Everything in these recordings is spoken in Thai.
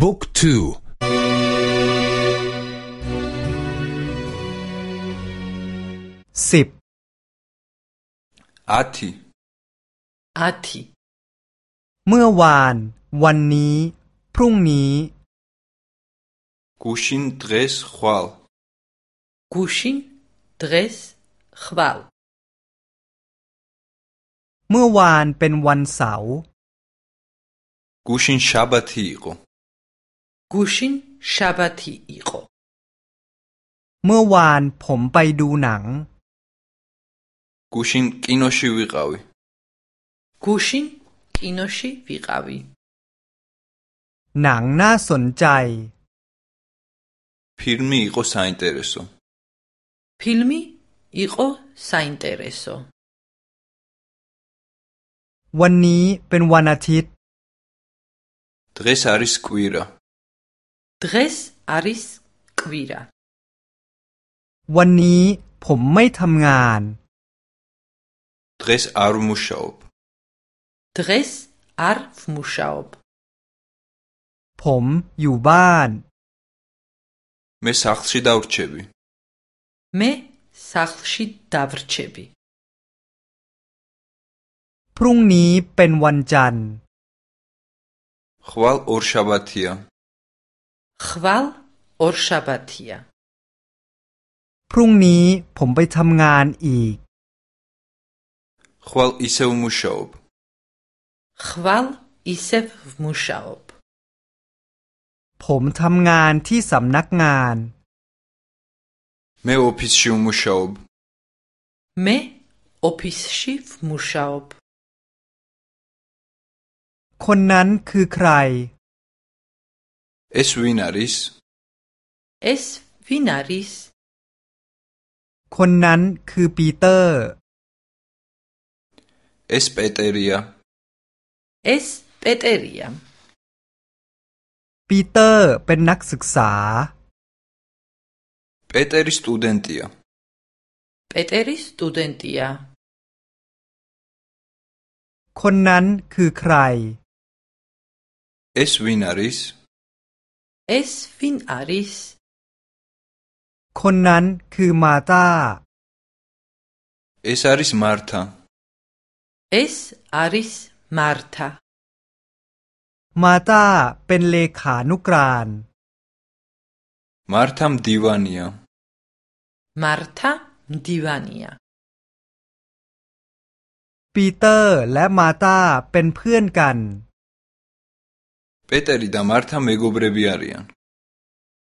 บุ๊กทูสิบอาทิอาทิเมื่อวาน วันนี้ พรุ่งนี้กูชินเดรสควาลกูชินเดรสควาลเมื่อวานเป็นวันเสาร์กูชินชาบาทีโก กูชินชาบาทีอีโกเมื่อวานผมไปดูหนัง กูชินกินโนชิวิกาวิกูชินกินโนชิวิกาวิหนังน่าสนใจ ฟิลมีอีโกซาอินเตเรโซฟิลมีอีโกซาอินเตเรโซวันนี้เป็นวันอาทิตย์ დღეს არის კვირა დღეს არის კვირა วันนี้ผมไม่ทำงาน დღეს არ ვმუშაობ დღეს არ ვმუშაობ ผมอยู่บ้าน მე სახლში დავრჩები მე სახლში დავრჩები พรุ่งนี้เป็นวันจันทร์ ხვალ ორშაბათია ხვალ ორშაბათია พรุ่งนี้ผมไปทำงานอีก ხვალ ისევ ვმუშაობ ხვალ ისევ ვმუშაობ ผมทำงานที่สำนักงาน მე ოფისში ვმუშაობ მე ოფისში ვმუშაობ คนนั้นคือใคร Es ვინ არის? Es ვინ არის? คนนั้นคือปีเตอร์ Es პეტერია. Es პეტერია. ปีเตอร์เป็นนักศึกษา პეტერი სტუდენტია. პეტერი სტუდენტია. คนนั้นคือใคร ეს ვინ არის? ეს ვინ არის? คนนั้นคือมาตา ეს არის მართა. ეს არის მართა. มาตาเป็นเลขานุกราน მართა მდივანია. მართა მდივანია. ปีเตอร์และมาตาเป็นเพื่อนกัน პეტერი და მართა მეგობრები არიან.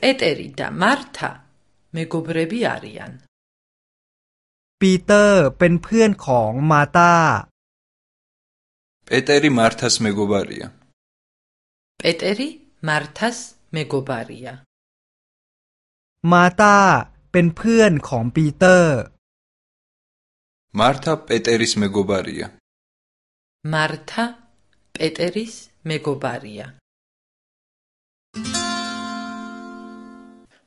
პეტერი და მართა მეგობრები არიან. ปีเตอร์เป็นเพื่อนของมาตา პეტერი მართას მეგობარია. პეტერი მართას მეგობარია. มาตาเป็นเพื่อนของปีเตอร์ მართა პეტერის მეგობარია. მართა პეტერის მეგობარია.